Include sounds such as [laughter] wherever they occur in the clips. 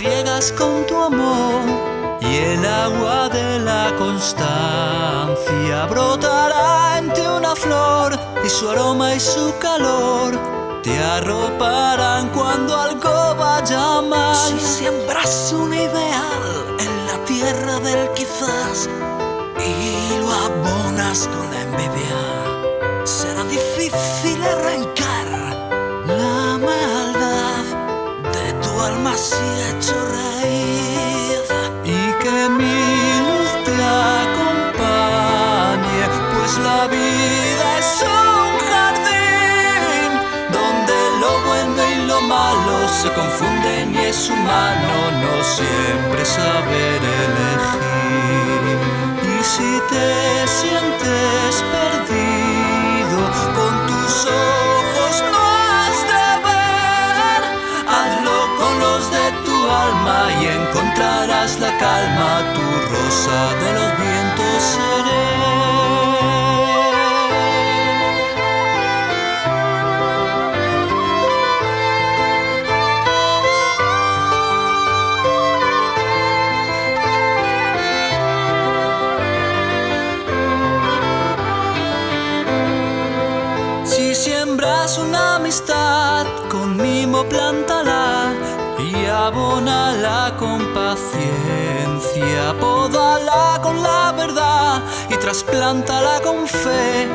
riegas con tu amor y el agua de la constancia brotará ante una flor y su aroma y su calor te arroparán cuando algo vaya mal. Si siembras un ideal en la tierra del quizás y lo abonas con la envidia, será difícil arrancar es humano no siempre saber elegir. Y si te sientes perdido con tus ojos no has de ver, hazlo con los de tu alma y encontrarás la calma, tu rosa de los mimo plántala y abónala con paciencia. Pódala con la verdad y trasplántala con fe,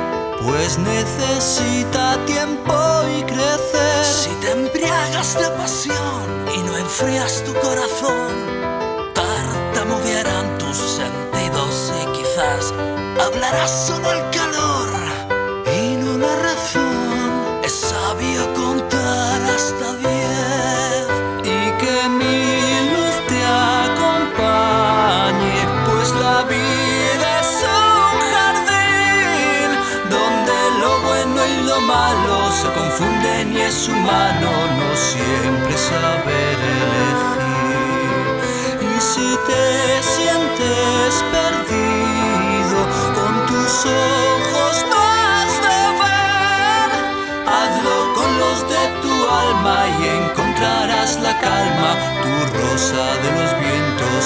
pues necesita tiempo y crecer. Si te embriagas de pasión y no enfrías tu corazón, tartamudearán tus sentidos y quizás hablarás solo el es humano no siempre saber elegir. Y si te sientes perdido con tus ojos no has de ver, hazlo con los de tu alma y encontrarás la calma, tu rosa de los vientos.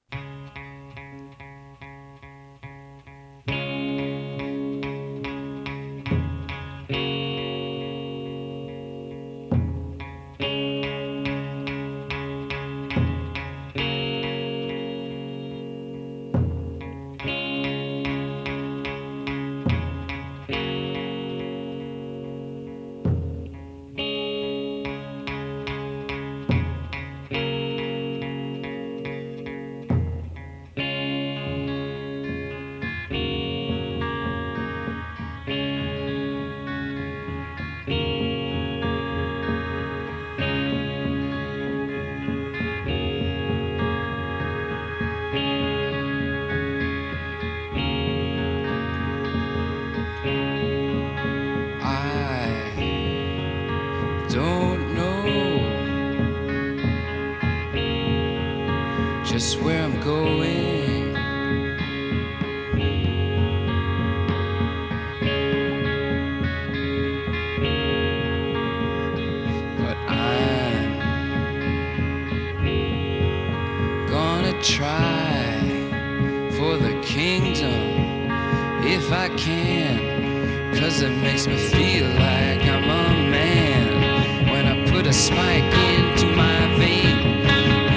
if I can. Cause it makes me feel like I'm a man when I put a spike into my vein.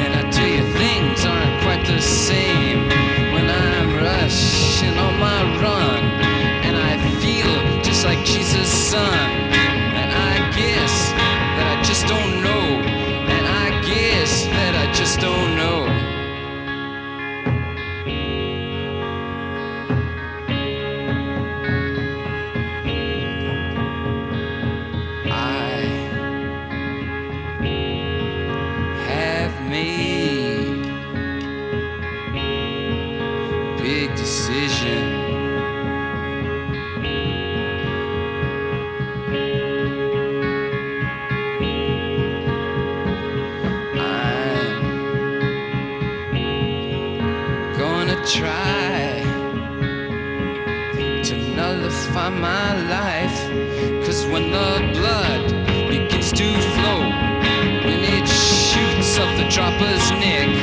And I tell you, things aren't quite the same when I'm rushing on my run. And I feel just like Jesus' son. When the blood begins to flow, when it shoots up the dropper's neck,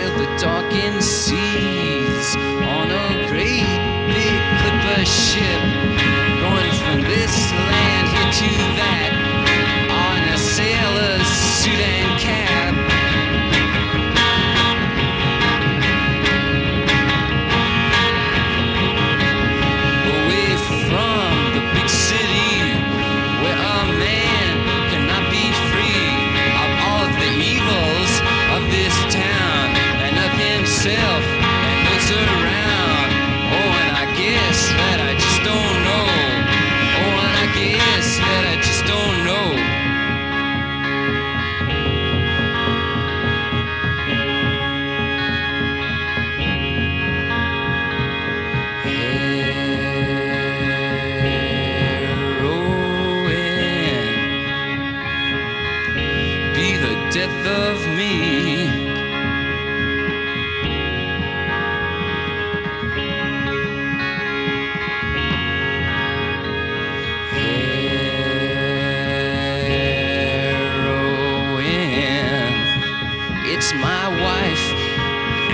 I'd the darkened seas. On a great big clipper ship, going from this land here to that. On a sailor's suit of me. Heroin, it's my wife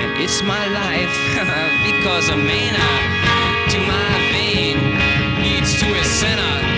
and it's my life [laughs] because a mana to my vein leads to a center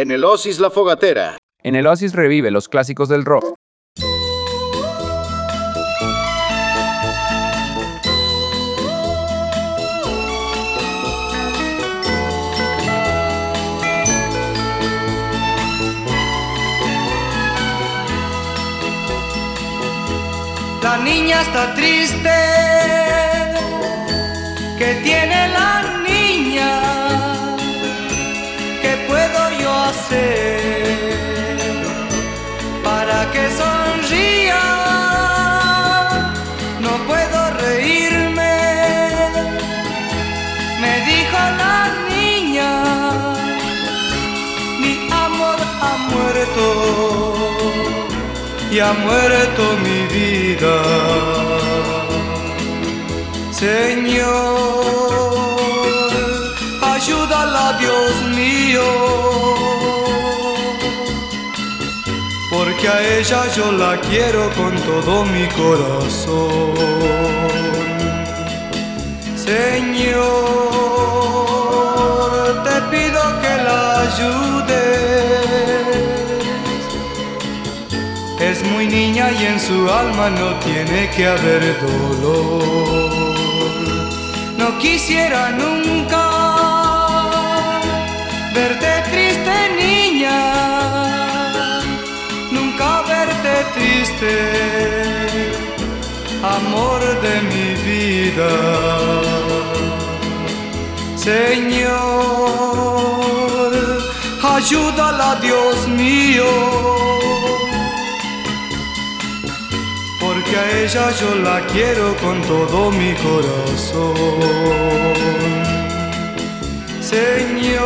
En el Oasis La Fogatera. En el Oasis revive los clásicos del rock. La niña está triste. Para que sonría? No puedo reírme. Me dijo la niña, mi amor ha muerto y ha muerto mi vida. Señor, ayúdala, Dios mío, a ella yo la quiero con todo mi corazón. Señor, te pido que la ayudes. Es muy niña y en su alma no tiene que haber dolor. No quisiera nunca amor de mi vida. Señor, ayúdala, Dios mío porque a ella yo la quiero con todo mi corazón. Señor,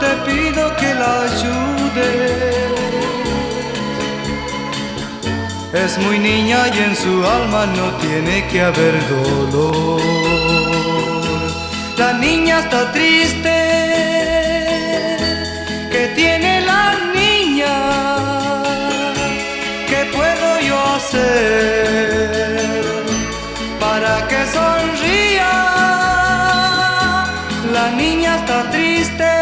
te pido que la ayudes. Es muy niña y en su alma no tiene que haber dolor. La niña está triste. ¿Qué tiene la niña? ¿Qué puedo yo hacer para que sonría? La niña está triste.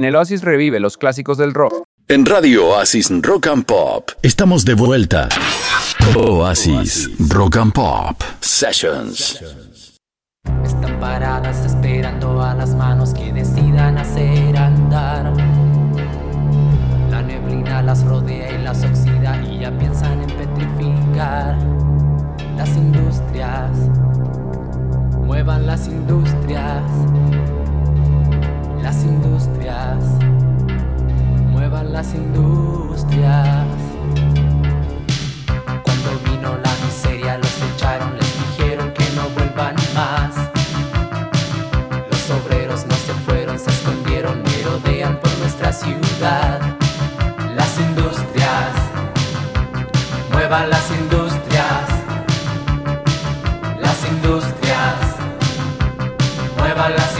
En el Oasis revive los clásicos del rock. En Radio Oasis Rock and Pop estamos de vuelta. Oasis Rock and Pop Sessions. Están paradas esperando a las manos que decidan hacer andar. La neblina las rodea y las oxida y ya piensan en petrificar. Las industrias, muevan las industrias. Las industrias. Cuando vino la miseria los echaron, les dijeron que no vuelvan más. Los obreros no se fueron, se escondieron, merodean por nuestra ciudad. Las industrias, muevan las industrias. Las industrias, muevan las industrias.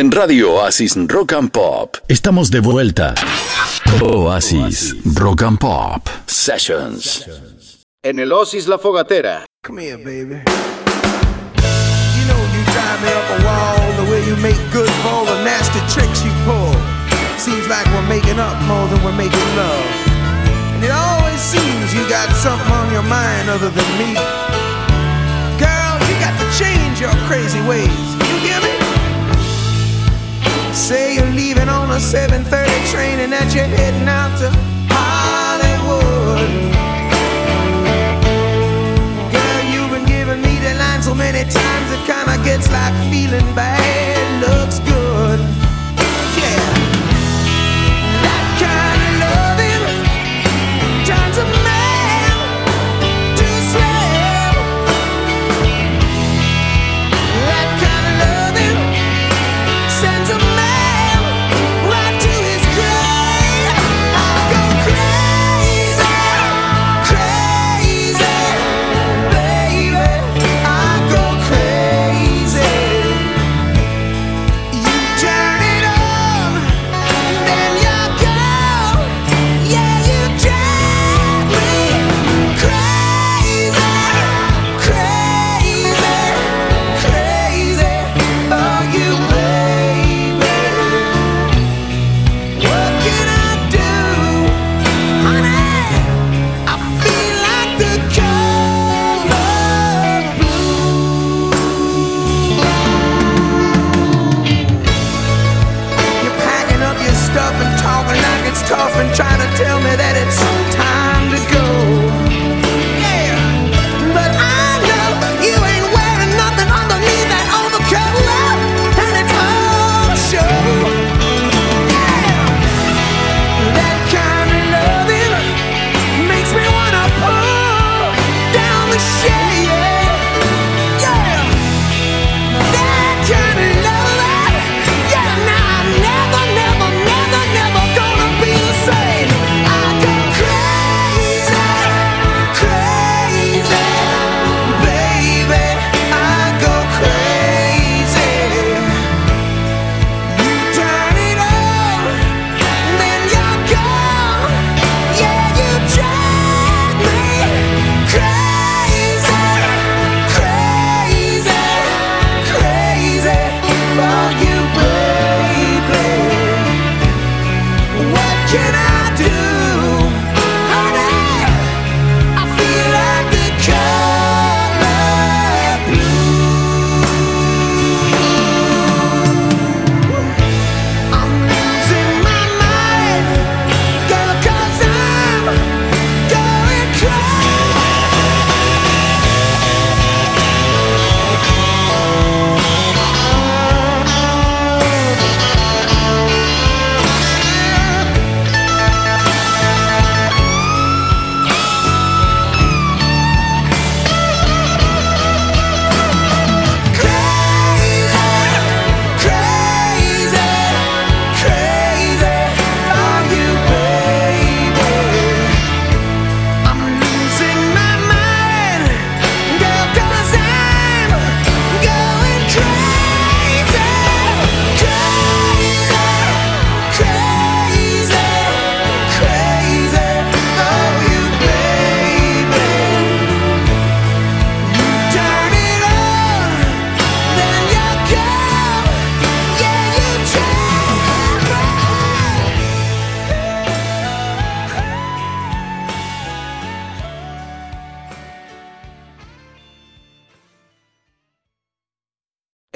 En Radio Oasis Rock and Pop estamos de vuelta. Oasis Rock and Pop Sessions. En el Oasis La Fogatera. Come here, baby. You know you drive me up a wall the way you make good for all the nasty tricks you pull. Seems like we're making up more than we're making love. And it always seems you got something on your mind other than me. Girl, you got to change your crazy ways. Say you're leaving on a 7:30 train and that you're heading out to Hollywood. Girl, you've been giving me the line so many times it kinda gets like feeling bad looks good.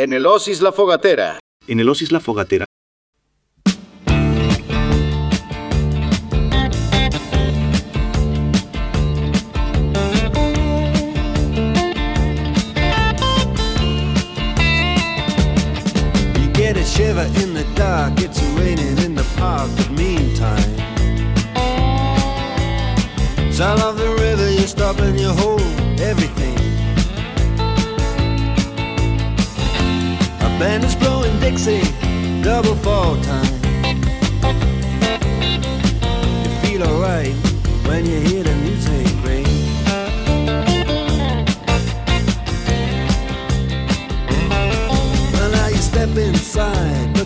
En el Oasis La Fogatera. En el Oasis La Fogatera You get a shiver in the dark, it's raining in the park, but meantime. Sound of the river, you stop and you hold band is blowing Dixie, double fall time. You feel alright when you hear the music ring. Well, now you step inside, but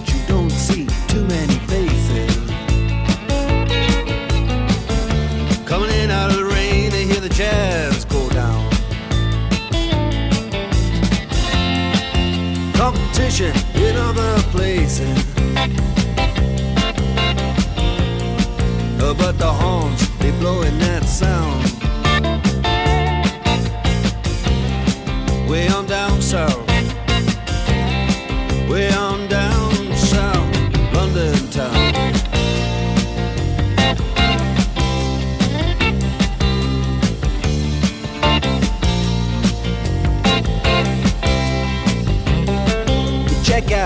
competition in other places. But the horns, they blowing that sound. Way on down south.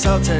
salted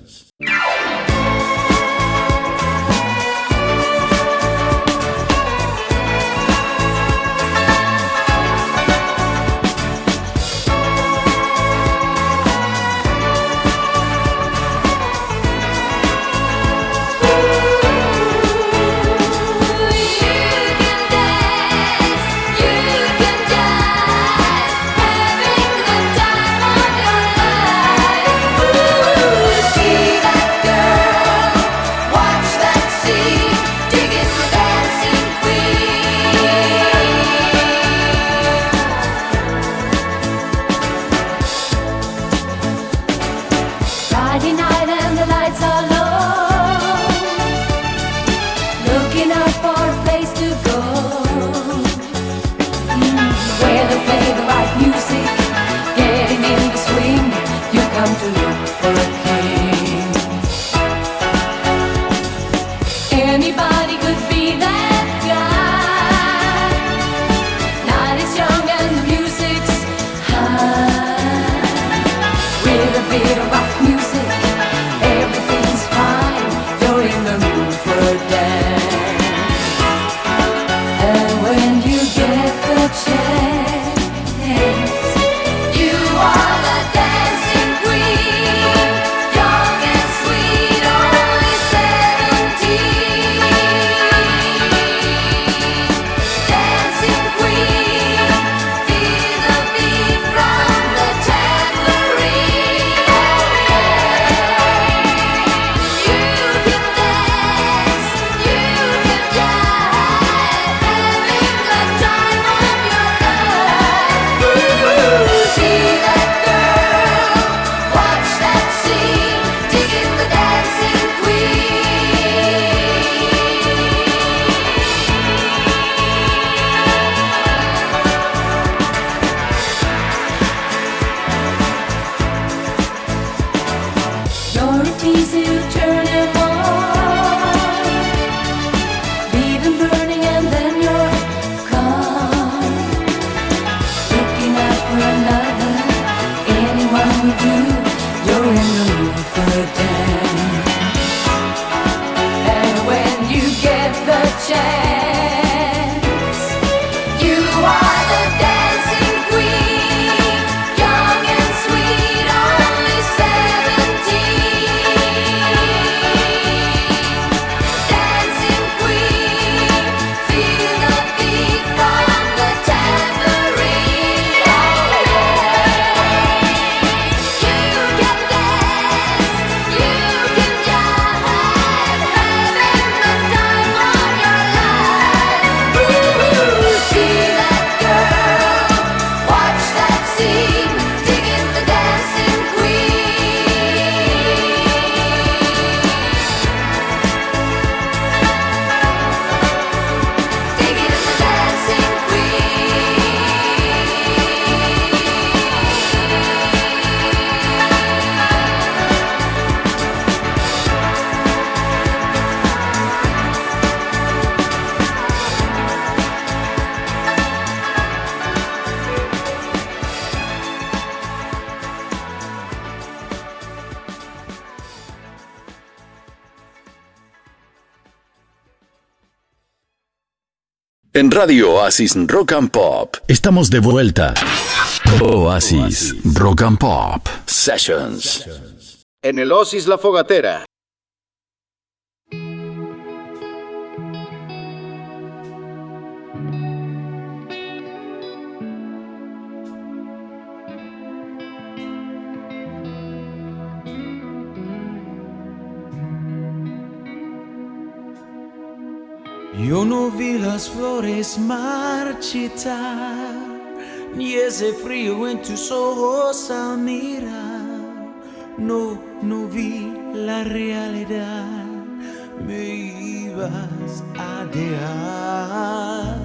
En Radio Oasis Rock and Pop estamos de vuelta. Oasis Rock and Pop Sessions. En el Oasis La Fogatera. Yo no vi las flores marchitar, ni ese frío en tus ojos al mirar. No, no vi la realidad, me ibas a dejar.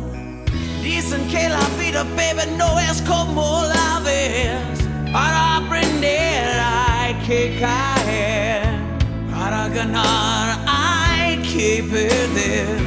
Dicen que la vida, baby, no es como la ves. Para aprender hay que caer, para ganar hay que perder.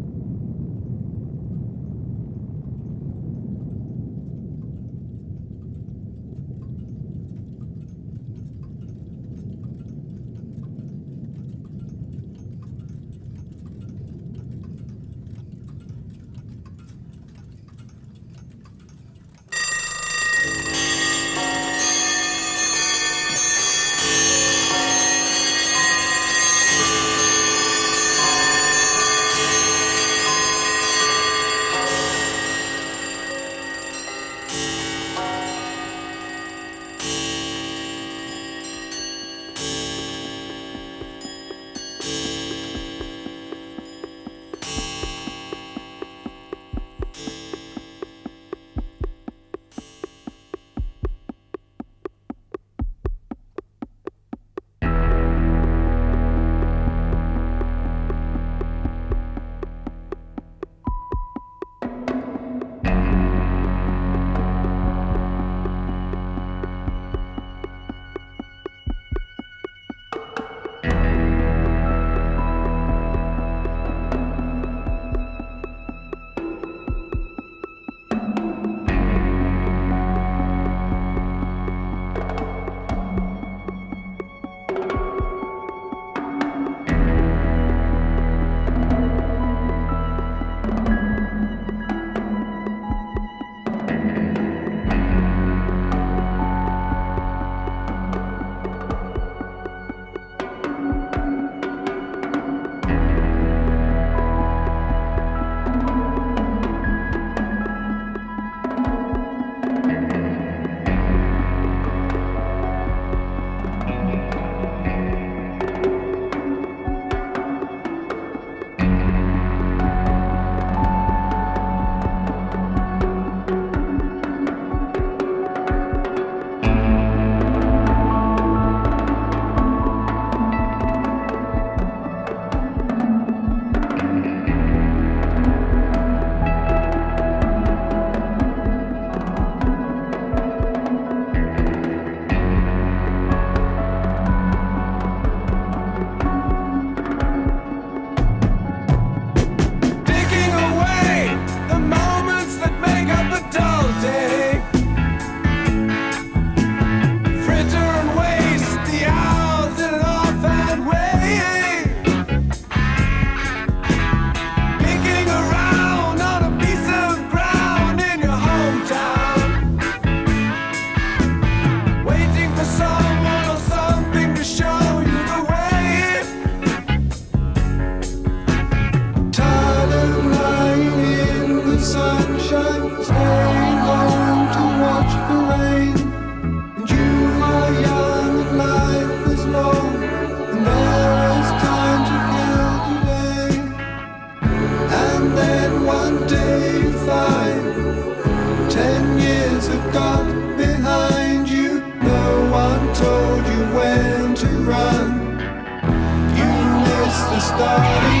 body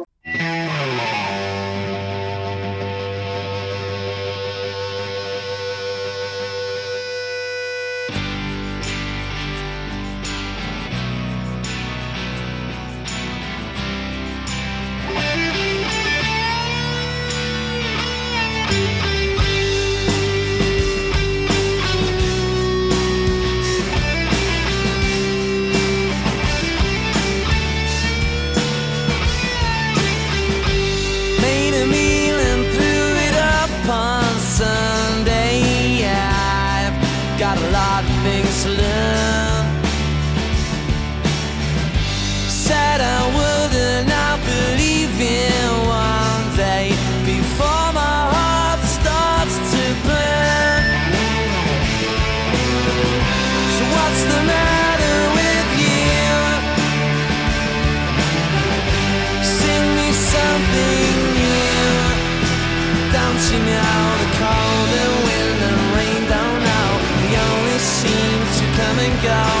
think and go.